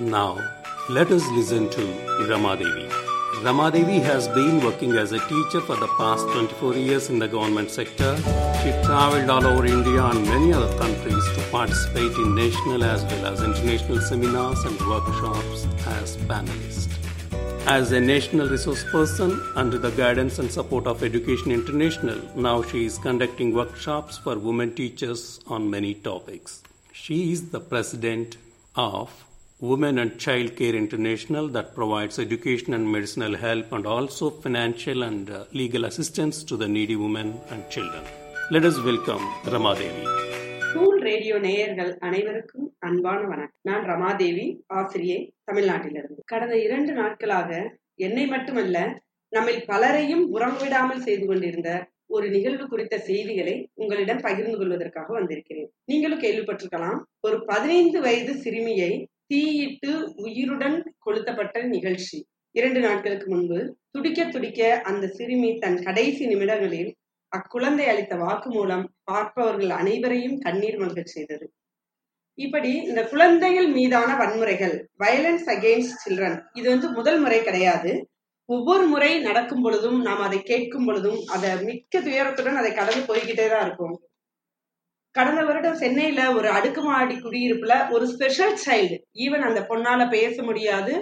Now, let us listen to Ramadevi. Ramadevi has been working as a teacher for the past 24 years in the government sector. She traveled all over India and many other countries to participate in national as well as international seminars and workshops as panelist. As a national resource person under the guidance and support of Education International, now she is conducting workshops for women teachers on many topics. She is the president of Women and Child Care International that provides education and medicinal help and also financial and uh, legal assistance to the needy women and children. Let us welcome Ramadevi. School radio நேயர்கள் அனைவருக்கும் அன்பான வணக்கம் நான் ரமாதேவி ஆசிரியை தமிழ்நாட்டிலிருந்து கடந்த இரண்டு நாட்களாக என்னை மட்டுமல்ல நம்மில் பலரையும் உறங்கிடாமல் செய்து கொண்டிருந்த ஒரு நிகழ்வு குறித்த செய்திகளை உங்களிடம் பகிர்ந்து கொள்வதற்காக வந்திருக்கிறேன் நீங்களும் கேள்விப்பட்டிருக்கலாம் ஒரு பதினைந்து வயது சிறுமியை தீயிட்டு உயிருடன் கொளுத்தப்பட்ட நிகழ்ச்சி. இரண்டு நாட்களுக்கு முன்பு துடிக்க துடிக்க அந்த சிறுமி தன் கடைசி நிமிடங்களில் அக்குழந்தை அளித்த வாக்கு மூலம் பார்ப்பவர்கள் அனைவரையும் கண்ணீர் மல்கச் செய்தது. இப்படி இந்த குழந்தைகள் மீதான வன்முறைகள் வயலன்ஸ் அகெயின்ஸ்ட் சில்ட்ரன் இது வந்து முதல் முறை கிடையாது. ஒவ்வொரு முறை நடக்கும் பொழுதும் நாம் அதை கேட்கும் பொழுதும் அதை மிக்க துயரத்துடன் அதை கடந்து போய்கிட்டே தான் இருக்கும். கடந்த வருடம் சென்னையில ஒரு அடுக்குமாடி குடியிருப்புல ஒரு ஸ்பெஷல் சைல்டு ஈவன் அந்த பொண்ணால பேச முடியாது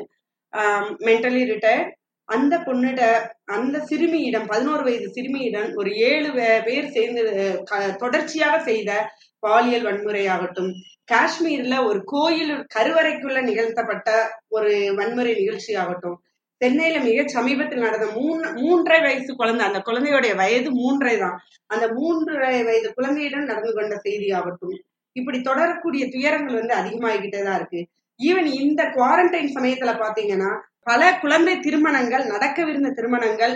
மென்டலி ரிட்டையர்ட் அந்த பொண்ணுட அந்த சிறுமியிடம் பதினோரு வயது சிறுமியிடம் ஒரு ஏழு பேர் சேர்ந்து தொடர்ச்சியாக செய்த பாலியல் வன்முறையாகட்டும் காஷ்மீர்ல ஒரு கோயில் கருவறைக்குள்ள நிகழ்த்தப்பட்ட ஒரு வன்முறை நிகழ்ச்சி ஆகட்டும் சென்னையில மிக சமீபத்தில் நடந்த மூணு மூன்றரை வயசு குழந்தை அந்த குழந்தையுடைய வயது மூன்றரை தான் அந்த மூன்றரை வயது குழந்தையிடம் நடந்து கொண்ட செய்தி ஆகட்டும் இப்படி தொடரக்கூடிய துயரங்கள் வந்து அதிகமாகிக்கிட்டே தான் இருக்கு. ஈவன் இந்த குவாரண்டைன் சமயத்துல பாத்தீங்கன்னா பல குழந்தை திருமணங்கள் நடக்கவிருந்த திருமணங்கள்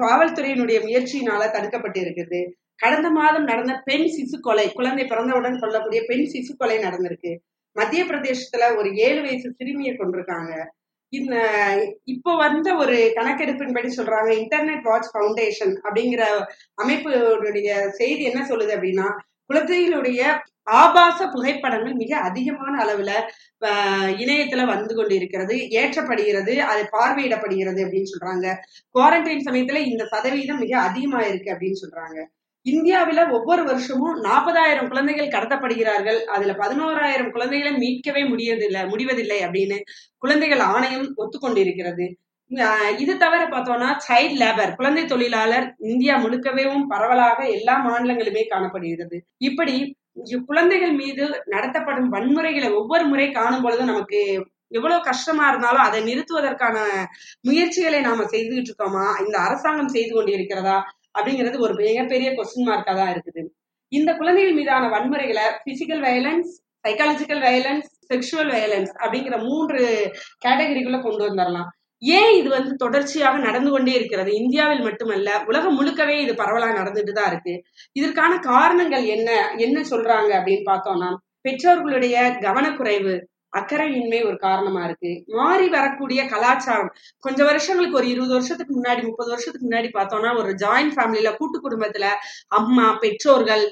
காவல்துறையினுடைய முயற்சியினால தடுக்கப்பட்டிருக்குது. கடந்த மாதம் நடந்த பெண் சிசு கொலை குழந்தை பிறந்தவுடன் சொல்லக்கூடிய பெண் சிசு கொலை நடந்திருக்கு. மத்திய பிரதேசத்துல ஒரு ஏழு வயசு சிறுமியை கொண்டிருக்காங்க இந்த இப்போ வந்த ஒரு கணக்கெடுப்பின்படி சொல்றாங்க இன்டர்நெட் வாட்ச் ஃபவுண்டேஷன் அப்படிங்கிற அமைப்புடைய செய்தி என்ன சொல்லுது அப்படின்னா குழந்தைகளுடைய ஆபாச புகைப்படங்கள் மிக அதிகமான அளவுல இணையத்துல வந்து கொண்டிருக்கிறது ஏற்றப்படுகிறது அது பார்வையிடப்படுகிறது அப்படின்னு சொல்றாங்க. குவாரண்டைன் சமயத்துல இந்த சதவீதம் மிக அதிகமா இருக்கு அப்படின்னு சொல்றாங்க. இந்தியாவில ஒவ்வொரு வருஷமும் நாற்பதாயிரம் குழந்தைகள் கடத்தப்படுகிறார்கள். அதுல பதினோராயிரம் குழந்தைகளை மீட்கவே முடியதில்லை முடிவதில்லை அப்படின்னு குழந்தைகள் ஆணையம் ஒத்துக்கொண்டிருக்கிறது. இது தவிர பார்த்தோம்னா சைல்ட் லேபர் குழந்தை தொழிலாளர் இந்தியா முழுக்கவேவும் பரவலாக எல்லா மாநிலங்களுமே காணப்படுகிறது. இப்படி குழந்தைகள் மீது நடத்தப்படும் வன்முறைகளை ஒவ்வொரு முறை காணும் பொழுதும் நமக்கு எவ்வளவு கஷ்டமா இருந்தாலும் அதை நிறுத்துவதற்கான முயற்சிகளை நாம செய்துகிட்டு இருக்கோமா? இந்த அரசாங்கம் செய்து கொண்டிருக்கிறதா? அப்படிங்கிறது ஒரு மிகப்பெரிய கொஸ்டின் மார்க்கா தான் இருக்குது. இந்த குழந்தைகள் மீதான வன்முறைகளை physical violence psychological violence sexual violence அப்படிங்கிற மூன்று கேட்டகரிக்குள்ள கொண்டு வந்துடலாம் ஏன் இது வந்து தொடர்ச்சியாக நடந்து கொண்டே இருக்கிறது? இந்தியாவில் மட்டுமல்ல உலகம் முழுக்கவே இது பரவலாக நடந்துட்டு தான் இருக்கு. இதற்கான காரணங்கள் என்ன? என்ன சொல்றாங்க அப்படின்னு பார்த்தோம்னா பெற்றோர்களுடைய கவனக்குறைவு அக்கறையின்மை ஒரு காரணமா இருக்கு. மாறி வரக்கூடிய கலாச்சாரம். கொஞ்ச வருஷங்களுக்கு ஒரு இருபது வருஷத்துக்கு முன்னாடி முப்பது வருஷத்துக்கு முன்னாடி பார்த்தோம்னா ஒரு ஜாயிண்ட் ஃபேமிலியில கூட்டு குடும்பத்துல அம்மா பெற்றோர்கள்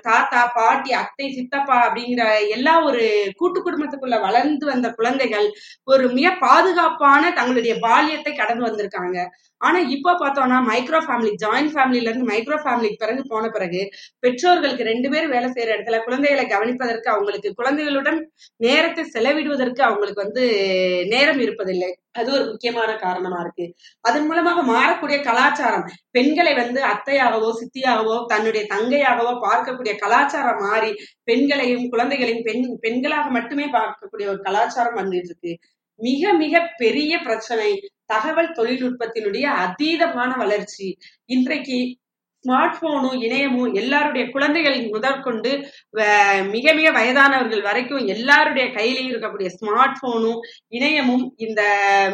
தாத்தா பாட்டி அத்தை சித்தப்பா அப்படிங்கிற எல்லா ஒரு கூட்டு குடும்பத்துக்குள்ள வளர்ந்து வந்த குழந்தைகள் ஒரு மிக பாதுகாப்பான தங்களுடைய பால்யத்தை கடந்து வந்திருக்காங்க. ஆனா இப்ப பார்த்தோம்னா மைக்ரோ ஃபேமிலி ஜாயிண்ட் ஃபேமிலில இருந்து மைக்ரோ ஃபேமிலிக்கு பிறகு போன பிறகு பெற்றோர்களுக்கு ரெண்டு பேர் வேலை செய்யற இடத்துல குழந்தைகளை கவனிப்பதற்கு அவங்களுக்கு குழந்தைகளுடன் நேரத்தை செலவிடுவதற்கு அவங்களுக்கு வந்து நேரம் இருப்பதில்லை. அது ஒரு முக்கியமான காரணமா இருக்கு. அதன் மூலமாக மாறக்கூடிய கலாச்சாரம் பெண்களை வந்து அத்தையாகவோ சித்தியாகவோ தன்னுடைய தங்கையாகவோ பார்க்கக்கூடிய கலாச்சாரம் மாறி பெண்களையும் குழந்தைகளையும் பெண் பெண்களாக மட்டுமே பார்க்கக்கூடிய ஒரு கலாச்சாரம் வந்துட்டு இருக்கு. மிக மிக பெரிய பிரச்சனை தகவல் தொழில்நுட்பத்தினுடைய அதீதமான வளர்ச்சி. இன்றைக்கு ஸ்மார்ட் போனும் இணையமும் எல்லாருடைய குழந்தைகள் முதற்கொண்டு மிக மிக வயதானவர்கள் வரைக்கும் எல்லாருடைய கையிலையும் இருக்கக்கூடிய ஸ்மார்ட் போனும் இணையமும் இந்த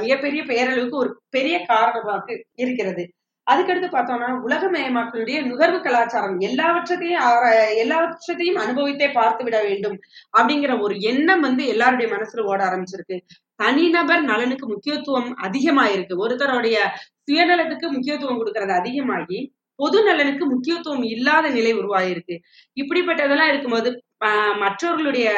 மிகப்பெரிய பேரளவுக்கு ஒரு பெரிய காரணமாக இருக்கிறது. அதுக்கடுத்து பார்த்தோம்னா உலகமயமாக்களுடைய நுகர்வு கலாச்சாரம் எல்லாவற்றத்தையும் எல்லாவற்றத்தையும் அனுபவித்தே பார்த்து விட வேண்டும் அப்படிங்கிற ஒரு எண்ணம் வந்து எல்லாருடைய மனசுல ஓட ஆரம்பிச்சிருக்கு. தனிநபர் நலனுக்கு முக்கியத்துவம் அதிகமாயிருக்கு. ஒருத்தருடைய சுயநலத்துக்கு முக்கியத்துவம் கொடுக்கறது அதிகமாகி பொது நலனுக்கு முக்கியத்துவம் இல்லாத நிலை உருவாயிருக்கு இப்படிப்பட்டதெல்லாம் இருக்கும்போது மற்றவர்களுடைய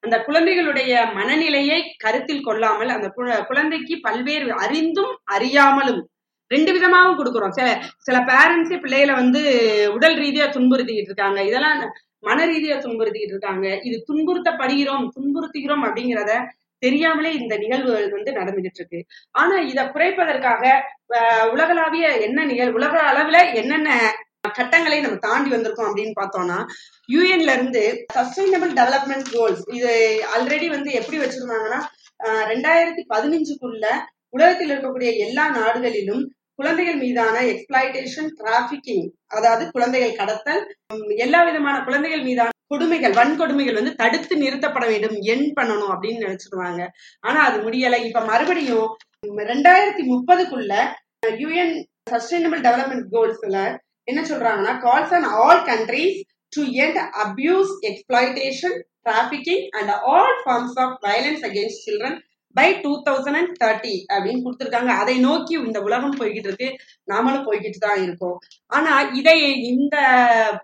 அந்த குழந்தைகளுடைய மனநிலையை கருத்தில் கொள்ளாமல் அந்த குழந்தைக்கு பல்வேறு அறிந்தும் அறியாமலும் ரெண்டு விதமாவும் கொடுக்குறோம். சில சில பேரண்ட்ஸே பிள்ளைகளை வந்து உடல் ரீதியா துன்புறுத்திக்கிட்டு இருக்காங்க. இதெல்லாம் மன ரீதியா துன்புறுத்திக்கிட்டு இருக்காங்க. இது துன்புறுத்தப்படுகிறோம் துன்புறுத்துகிறோம் அப்படிங்கிறத தெரியாமலே இந்த நிகழ்வுகள் வந்து நடந்துகிட்டு இருக்கு. ஆனா இதை குறைப்பதற்காக உலகளாவிய என்ன நிகழ் உலக அளவுல என்னென்ன கட்டங்களை நம்ம தாண்டி வந்திருக்கோம் அப்படின்னு பார்த்தோம்னா யூஎன்ல இருந்து சஸ்டைனபிள் டெவலப்மெண்ட் கோல்ஸ் இது ஆல்ரெடி வந்து எப்படி வச்சிருந்தாங்கன்னா ரெண்டாயிரத்தி பதினஞ்சுக்குள்ள உலகத்தில் இருக்கக்கூடிய எல்லா நாடுகளிலும் குழந்தைகள் மீதான எக்ஸ்பிளாய்டேஷன் டிராபிக்கிங் அதாவது குழந்தைகள் கடத்தல் எல்லா விதமான குழந்தைகள் மீதான கொடுமைகள் வன்கொடுமைகள் வந்து தடுத்து நிறுத்தப்பட வேண்டும் என் பண்ணணும் அப்படின்னு நினைச்சிருவாங்க. ஆனா அது முடியலை. இப்ப மறுபடியும் ரெண்டாயிரத்தி முப்பதுக்குள்ள யூஎன் சஸ்டைனபிள் டெவலப்மெண்ட் கோல்ஸ்ல என்ன சொல்றாங்கன்னா calls on all countries to end abuse exploitation trafficking and all forms of violence against children by two thousand and thirty அப்படின்னு கொடுத்துருக்காங்க. அதை நோக்கி இந்த உலகம் போய்கிட்டு இருக்கு நாமளும் போய்கிட்டு தான் இருக்கோம். ஆனா இதை இந்த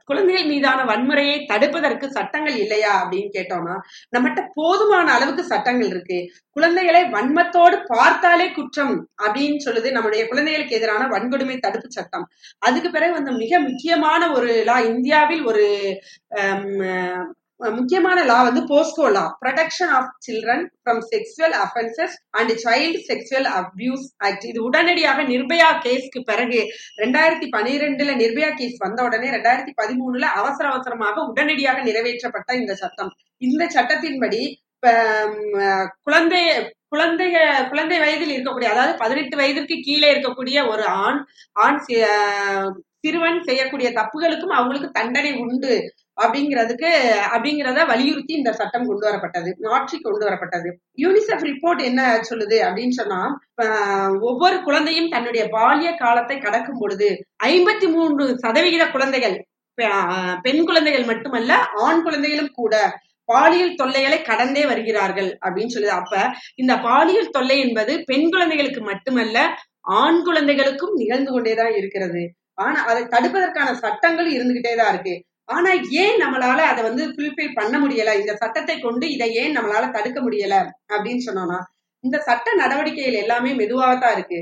குழந்தைகள் மீதான வன்முறையை தடுப்பதற்கு சட்டங்கள் இல்லையா அப்படின்னு கேட்டோம்னா நம்மகிட்ட போதுமான அளவுக்கு சட்டங்கள் இருக்கு. குழந்தைகளை வன்மத்தோடு பார்த்தாலே குற்றம் அப்படின்னு சொல்லுது நம்முடைய குழந்தைகளுக்கு எதிரான வன்கொடுமை தடுப்பு சட்டம். அதுக்கு பிறகு வந்து மிக முக்கியமான ஒரு லா இந்தியாவில் ஒரு முக்கியமான லா வந்து POCSO law protection of children from sexual offences and child sexual abuse act இது உடனடியாக நிர்பயா கேஸ்க்கு பிறகு ரெண்டாயிரத்தி பனிரெண்டுல நிர்பயா கேஸ் வந்த உடனே ரெண்டாயிரத்தி பதிமூணுல அவசர அவசரமாக உடனடியாக நிறைவேற்றப்பட்ட இந்த சட்டம். இந்த சட்டத்தின்படி இப்ப, குழந்தை குழந்தைய குழந்தை வயதில் இருக்கக்கூடிய அதாவது பதினெட்டு வயதிற்கு கீழே இருக்கக்கூடிய ஒரு ஆண் ஆண் சிறுவன் செய்யக்கூடிய தப்புகளுக்கும் அவங்களுக்கு தண்டனை உண்டு அப்படிங்கிறதுக்கு அப்படிங்கிறத வலியுறுத்தி இந்த சட்டம் கொண்டு வரப்பட்டது மாற்றி கொண்டு வரப்பட்டது. யூனிசெஃப் ரிப்போர்ட் என்ன சொல்லுது அப்படின்னு சொன்னா ஆஹ், ஒவ்வொரு குழந்தையும் தன்னுடைய பாலிய காலத்தை கடக்கும் பொழுது ஐம்பத்தி மூன்று சதவிகித குழந்தைகள் ஆஹ், பெண் குழந்தைகள் மட்டுமல்ல ஆண் குழந்தைகளும் கூட பாலியல் தொல்லைகளை கடந்தே வருகிறார்கள் அப்படின்னு சொல்லுது. அப்ப இந்த பாலியல் தொல்லை என்பது பெண் குழந்தைகளுக்கு மட்டுமல்ல ஆண் குழந்தைகளுக்கும் நிகழ்ந்து கொண்டேதான் இருக்கிறது. ஆனா அதை தடுப்பதற்கான சட்டங்கள் இருந்துகிட்டே தான் இருக்கு. ஆனா ஏன் நம்மளால அதை வந்து ஃபுல்ஃபில் பண்ண முடியல? இந்த சட்டத்தை கொண்டு இதை ஏன் நம்மளால தடுக்க முடியல? அப்படின்னு சொன்னோம்னா இந்த சட்ட நடவடிக்கைகள் எல்லாமே மெதுவாக தான் இருக்கு.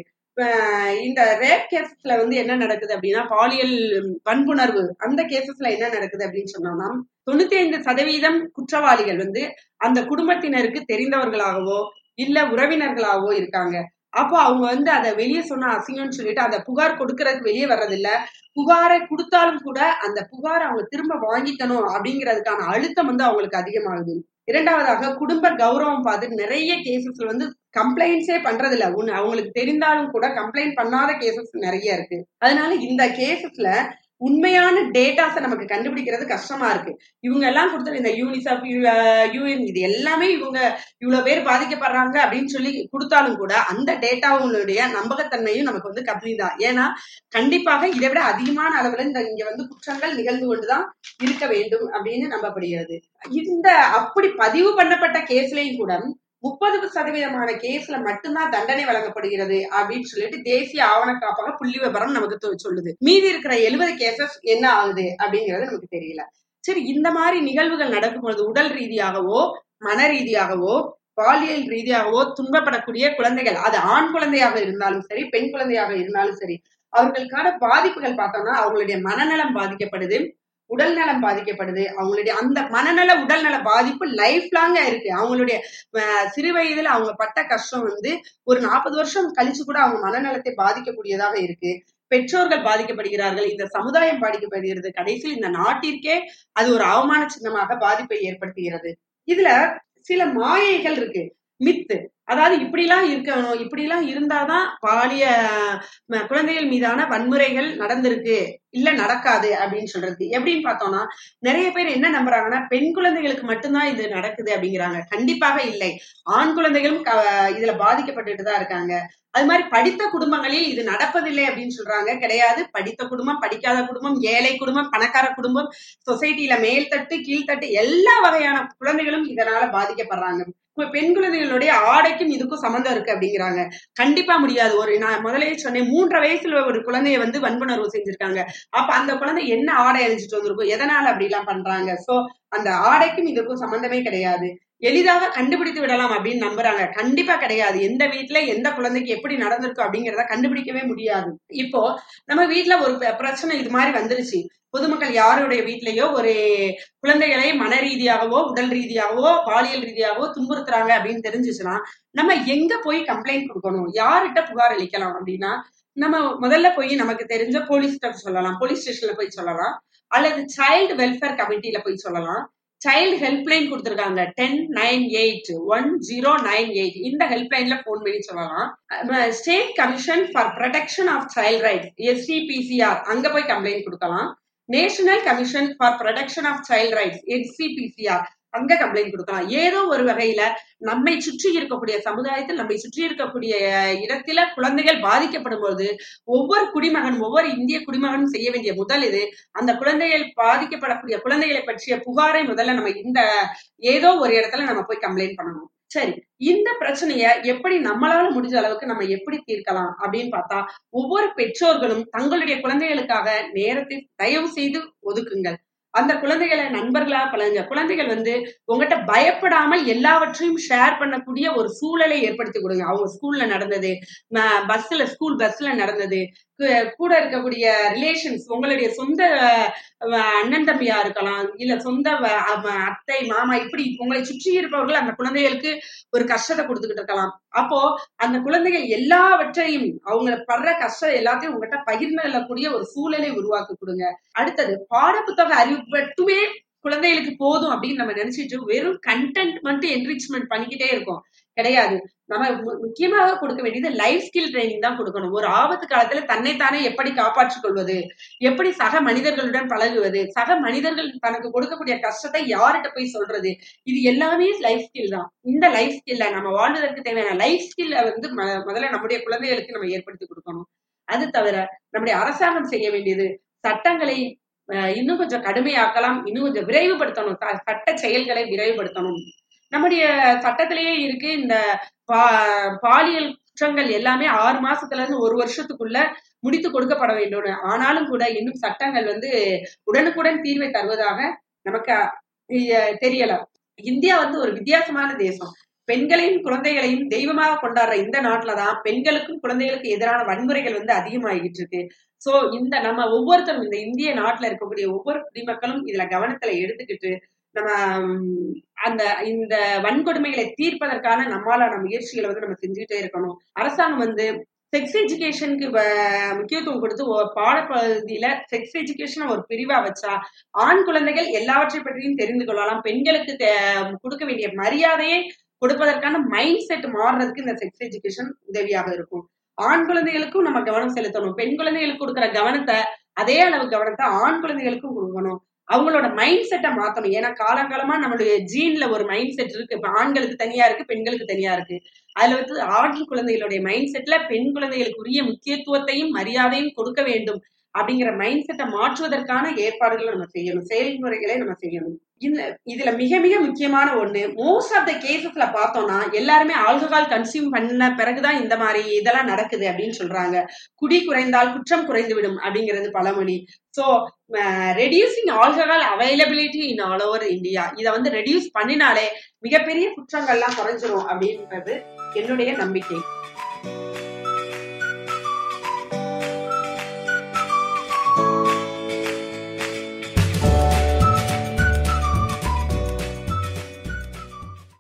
இந்த ரேப் கேசஸ்ல வந்து என்ன நடக்குது அப்படின்னா பாலியல் வன்புணர்வு அந்த கேசஸ்ல என்ன நடக்குது அப்படின்னு சொன்னோம்னா தொண்ணூத்தி ஐந்து சதவீதம் குற்றவாளிகள் வந்து அந்த குடும்பத்தினருக்கு தெரிந்தவர்களாகவோ இல்ல உறவினர்களாகவோ இருக்காங்க. அப்போ அவங்க வந்து அதை வெளியே சொன்னா அசிங்கம்னு சொல்லிட்டு அந்த புகார் கொடுக்கறதுக்கு வெளியே வர்றதில்ல. புகாரை கொடுத்தாலும் கூட அந்த புகாரை அவங்க திரும்ப வாங்கிக்கணும் அப்படிங்கிறதுக்கான அழுத்தம் வந்து அவங்களுக்கு அதிகமாகுது. இரண்டாவதாக குடும்ப கௌரவம் பார்த்து நிறைய கேசஸ்ல வந்து கம்ப்ளைண்ட்ஸே பண்றது இல்ல ஒண்ணு அவங்களுக்கு தெரிந்தாலும் கூட கம்ப்ளைண்ட் பண்ணாத கேசஸ் நிறைய இருக்கு. அதனால இந்த கேசஸ்ல உண்மையான டேட்டாஸை நமக்கு கண்டுபிடிக்கிறது கஷ்டமா இருக்கு. இவங்க எல்லாம் கொடுத்த இந்த யூனிசெஃப் யூஎன் இது எல்லாமே இவங்க இவ்வளவு பேர் பாதிக்கப்படுறாங்க அப்படின்னு சொல்லி கொடுத்தாலும் கூட அந்த டேட்டாவுடைய நம்பகத்தன்மையும் நமக்கு வந்து கம்மி தான். ஏன்னா கண்டிப்பாக இதை விட அதிகமான அளவுல இந்த இங்க வந்து குற்றங்கள் நிகழ்ந்து கொண்டுதான் இருக்க வேண்டும் அப்படின்னு நம்பப்படுகிறது. இந்த அப்படி பதிவு பண்ணப்பட்ட கேஸ்லயும் கூட முப்பது சதவீதமான கேஸ்ல மட்டும்தான் தண்டனை வழங்கப்படுகிறது அப்படின்னு சொல்லிட்டு தேசிய ஆவண காப்பாக புள்ளி விவரம் நமக்கு சொல்லுது. மீதி இருக்கிற எழுபது கேசஸ் என்ன ஆகுது அப்படிங்கறது நமக்கு தெரியல. சரி இந்த மாதிரி நிகழ்வுகள் நடக்கும் பொழுது உடல் ரீதியாகவோ மன ரீதியாகவோ பாலியல் ரீதியாகவோ துன்பப்படக்கூடிய குழந்தைகள் அது ஆண் குழந்தையாக இருந்தாலும் சரி பெண் குழந்தையாக இருந்தாலும் சரி அவர்களுக்கான பாதிப்புகள் பார்த்தோம்னா அவங்களுடைய மனநலம் பாதிக்கப்படுது. உடல் நலம் பாதிக்கப்படுது. அவங்களுடைய அந்த மனநல உடல்நல பாதிப்பு லைஃப் லாங்கா இருக்கு. அவங்களுடைய அஹ், சிறு வயதுல அவங்க பட்ட கஷ்டம் வந்து ஒரு நாற்பது வருஷம் கழிச்சு கூட அவங்க மனநலத்தை பாதிக்கக்கூடியதாக இருக்கு. பெற்றோர்கள் பாதிக்கப்படுகிறார்கள். இந்த சமுதாயம் பாதிக்கப்படுகிறது. கடைசியில் இந்த நாட்டிற்கே அது ஒரு அவமான சின்னமாக பாதிப்பை ஏற்படுத்துகிறது. இதுல சில மாயைகள் இருக்கு. மித்து. அதாவது இப்படிலாம் இருக்கணும் இப்படிலாம் இருந்தாதான் பாலிய குழந்தைகள் மீதான வன்முறைகள் நடந்திருக்கு. இல்ல நடக்காது அப்படின்னு சொல்றது. எப்படின்னு பார்த்தோம்னா நிறைய பேர் என்ன நம்புறாங்கன்னா பெண் குழந்தைகளுக்கு மட்டும்தான் இது நடக்குது அப்படிங்கிறாங்க. கண்டிப்பாக இல்லை. ஆண் குழந்தைகளும் இதுல பாதிக்கப்பட்டுட்டு தான் இருக்காங்க. அது மாதிரி படித்த குடும்பங்களில் இது நடப்பதில்லை அப்படின்னு சொல்றாங்க. கிடையாது. படித்த குடும்பம் படிக்காத குடும்பம் ஏழை குடும்பம் பணக்கார குடும்பம் சொசைட்டில மேல்தட்டு கீழ்த்தட்டு எல்லா வகையான குழந்தைகளும் இதனால பாதிக்கப்படுறாங்க. பெண் குழந்தைகளுடைய ஆடைக்கும் இதுக்கும் சம்மந்தம் இருக்கு அப்படிங்கிறாங்க. கண்டிப்பா முடியாது. ஒரு நான் முதலே சொன்னேன் மூன்றரை வயசுல ஒரு குழந்தைய வந்து வன்புணர்வு செஞ்சிருக்காங்க. அப்ப அந்த குழந்தை என்ன ஆடை அழிஞ்சிட்டு வந்திருக்கும் எதனால அப்படி எல்லாம் பண்றாங்க? சோ அந்த ஆடைக்கும் இதுக்கும் சம்பந்தமே கிடையாது. எளிதாக கண்டுபிடித்து விடலாம் அப்படின்னு நம்புறாங்க. கண்டிப்பா கிடையாது. எந்த வீட்ல எந்த குழந்தைக்கு எப்படி நடந்திருக்கும் அப்படிங்கறத கண்டுபிடிக்கவே முடியாது. இப்போ நம்ம வீட்ல ஒரு பிரச்சனை இது மாதிரி வந்துருச்சு. பொதுமக்கள் யாருடைய வீட்லயோ ஒரு குழந்தைகளை மன ரீதியாகவோ உடல் ரீதியாகவோ பாலியல் ரீதியாகவோ துன்புறுத்துறாங்க அப்படின்னு தெரிஞ்சுச்சுன்னா நம்ம எங்க போய் கம்ப்ளைண்ட் கொடுக்கணும்? யார்கிட்ட புகார் அளிக்கலாம் அப்படின்னா நம்ம முதல்ல போய் நமக்கு தெரிஞ்ச போலீஸ்கிட்ட சொல்லலாம். போலீஸ் ஸ்டேஷன்ல போய் சொல்லலாம். அல்லது சைல்டு வெல்ஃபேர் கமிட்டில போய் சொல்லலாம். சைல்டு ஹெல்ப்லைன் கொடுத்துருக்காங்க. Ten nine eight one zero nine eight இந்த ஹெல்ப்லைன்ல போன் பண்ணி சொல்லலாம். State commission for protection of child rights SCPCR அங்க போய் கம்ப்ளைண்ட் கொடுக்கலாம். National commission for protection of child rights SCPCR அங்க கம்ப்ளைண்ட் கொடுக்கலாம். ஏதோ ஒரு வகையில நம்மை சுற்றி இருக்கக்கூடிய சமுதாயத்தில் நம்மை சுற்றி இருக்கக்கூடிய இடத்துல குழந்தைகள் பாதிக்கப்படும் போது ஒவ்வொரு குடிமகன் ஒவ்வொரு இந்திய குடிமகனும் செய்ய வேண்டிய முதல் இது அந்த குழந்தைகள் பாதிக்கப்படக்கூடிய குழந்தைகளை பற்றிய புகாரை முதல்ல நம்ம இந்த ஏதோ ஒரு இடத்துல நம்ம போய் கம்ப்ளைண்ட் பண்ணணும். சரி இந்த பிரச்சனைய எப்படி நம்மளால முடிஞ்ச அளவுக்கு நம்ம எப்படி தீர்க்கலாம் அப்படின்னு பார்த்தா ஒவ்வொரு பெற்றோர்களும் தங்களுடைய குழந்தைகளுக்காக நேரத்தை தயவு செய்து ஒதுக்குங்கள். அந்த குழந்தைகளை நண்பர்களா பழங்க குழந்தைகள் வந்து உங்ககிட்ட பயப்படாமல் எல்லாவற்றையும் ஷேர் பண்ணக்கூடிய ஒரு சூழலை ஏற்படுத்தி கொடுங்க. அவங்க ஸ்கூல்ல நடந்தது பஸ்ல ஸ்கூல் பஸ்ல நடந்தது கூட இருக்கக்கூடிய ரிலேஷன்ஸ் உங்களுடைய சொந்த அண்ணன் தம்பியா இருக்கலாம் இல்ல சொந்த அத்தை மாமா இப்படி உங்களை சுற்றி இருப்பவர்கள் அந்த குழந்தைகளுக்கு ஒரு கஷ்டத்தை கொடுத்துக்கிட்டு இருக்கலாம். அப்போ அந்த குழந்தைகள் எல்லாவற்றையும் அவங்க படுற கஷ்டம் எல்லாத்தையும் உங்ககிட்ட பகிர்ந்து கொள்ளக்கூடிய ஒரு சூழலை உருவாக்கி கொடுங்க. அடுத்தது பாடப்புத்தக அறிவு மட்டுமே குழந்தைகளுக்கு போதும் அப்படின்னு நம்ம நினைச்சிட்டு வெறும் கண்டென்ட் மட்டும் என்ரிச்மெண்ட் பண்ணிக்கிட்டே இருக்கோம். கிடையாது. நம்ம மு- முக்கியமாக கொடுக்க வேண்டியது லைஃப் ஸ்கில் ட்ரைனிங் தான் கொடுக்கணும். ஒரு ஆபத்து காலத்துல தன்னைத்தானே எப்படி காப்பாற்றிக் கொள்வது? எப்படி சக மனிதர்களுடன் பழகுவது? சக மனிதர்கள் தனக்கு கொடுக்கக்கூடிய கஷ்டத்தை யார்கிட்ட போய் சொல்றது? இது எல்லாமே லைஃப் ஸ்கில் தான். இந்த லைஃப் ஸ்கில்ல நம்ம வாழ்வதற்கு தேவையான லைஃப் ஸ்கில்ல வந்து ம- முதல்ல நம்முடைய குழந்தைகளுக்கு நம்ம ஏற்படுத்தி கொடுக்கணும். அது தவிர நம்முடைய அரசாங்கம் செய்ய வேண்டியது சட்டங்களை அஹ், இன்னும் கொஞ்சம் கடுமையாக்கலாம் இன்னும் கொஞ்சம் விரைவுபடுத்தணும். சட்ட செயல்களை விரைவுபடுத்தணும். நம்முடைய சட்டத்திலேயே இருக்கு இந்த பா- பாலியல் குற்றங்கள் எல்லாமே ஆறு மாசத்துல இருந்து ஒரு வருஷத்துக்குள்ள முடித்து கொடுக்கப்பட வேண்டும். ஆனாலும் கூட இன்னும் சட்டங்கள் வந்து உடனுக்குடன் தீர்வை தருவதாக நமக்கு தெரியல. இந்தியா வந்து ஒரு வித்தியாசமான தேசம். பெண்களையும் குழந்தைகளையும் தெய்வமாக கொண்டாடுற இந்த நாட்டுலதான் பெண்களுக்கும் குழந்தைகளுக்கு எதிரான வன்முறைகள் வந்து அதிகமாகிட்டு இருக்கு. சோ இந்த நம்ம ஒவ்வொருத்தரும் இந்த இந்திய நாட்டுல இருக்கக்கூடிய ஒவ்வொரு குடிமக்களும் இதுல கவனத்துல எடுத்துக்கிட்டு நம்ம அந்த இந்த வன்கொடுமைகளை தீர்ப்பதற்கான நம்மளான முயற்சிகளை வந்து நம்ம செஞ்சுக்கிட்டே இருக்கணும். அரசாங்கம் வந்து செக்ஸ் எஜுகேஷனுக்கு முக்கியத்துவம் கொடுத்து பாடப்பகுதியில செக்ஸ் எஜுகேஷன் ஒரு பிரிவா வச்சா ஆண் குழந்தைகள் எல்லாவற்றை பற்றியும் தெரிந்து கொள்ளலாம். பெண்களுக்கு கொடுக்க வேண்டிய மரியாதையை கொடுப்பதற்கான மைண்ட் செட் மாறுறதுக்கு இந்த செக்ஸ் எஜுகேஷன் உதவியாக இருக்கும். ஆண் குழந்தைகளுக்கும் நம்ம கவனம் செலுத்தணும். பெண் குழந்தைகளுக்கு கொடுக்குற கவனத்தை அதே அளவு கவனத்தை ஆண் குழந்தைகளுக்கும் கொடுக்கணும். அவங்களோட மைண்ட் செட்டை மாத்தணும். ஏன்னா காலங்காலமா நம்மளுடைய ஜீன்ல ஒரு மைண்ட் செட் இருக்கு. இப்ப ஆண்களுக்கு தனியா இருக்கு பெண்களுக்கு தனியா இருக்கு. அதுல வந்து ஆண் குழந்தைகளுடைய மைண்ட் செட்ல பெண் குழந்தைகளுக்கு உரிய முக்கியத்துவத்தையும் மரியாதையும் கொடுக்க வேண்டும் அப்படிங்கிற மைண்ட் செட்டை மாற்றுவதற்கான ஏற்பாடுகளை நம்ம செய்யணும். செயல்முறைகளை நம்ம செய்யணும். இந்த இதுல மிக மிக முக்கியமான ஒண்ணு மோஸ்ட் ஆஃப் த கேசஸ்ல பார்த்தோம்னா எல்லாருமே ஆல்கஹால் கன்சியூம் பண்ண பிறகுதான் இந்த மாதிரி இதெல்லாம் நடக்குது அப்படின்னு சொல்றாங்க. குடி குறைந்தால் குற்றம் குறைந்து விடும் அப்படிங்கிறது பழமொழி. So reducing alcohol availability in all over India இதை வந்து ரெடியூஸ் பண்ணினாலே மிகப்பெரிய குற்றங்கள்லாம் குறைஞ்சிரும் அப்படின்றது என்னுடைய நம்பிக்கை.